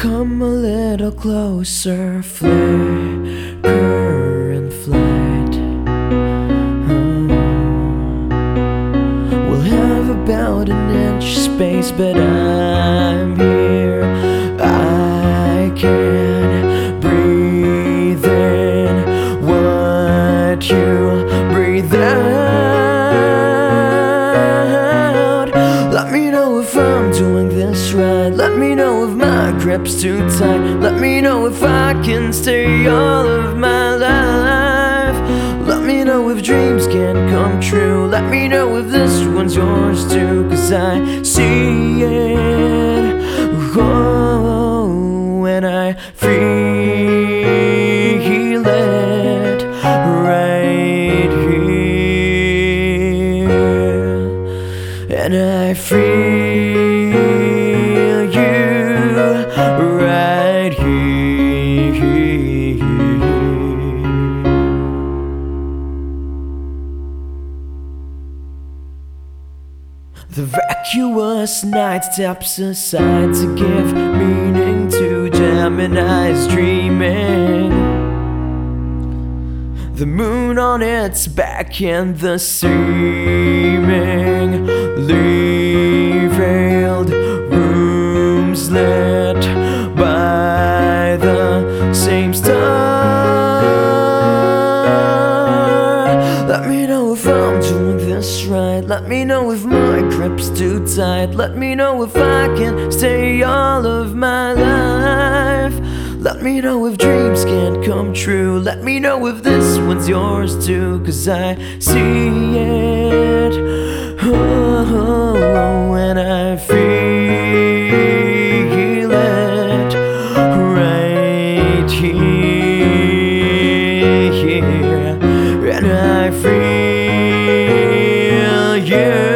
Come a little closer, flicker and flight. Oh. We'll have about an inch space, but I'm here. I'm doing this right. Let me know if my grip's too tight. Let me know if I can stay all of my life. Let me know if dreams can come true. Let me know if this one's yours too. Cause I see it. Oh, and I feel it right here. And I feel The vacuous night steps aside to give meaning to Gemini's dreaming. The moon on its back and the seemingly veiled this right. Let me know if my grip's too tight. Let me know if I can stay all of my life. Let me know if dreams can't come true. Let me know if this one's yours too. Cause I see it. Oh, and I feel you.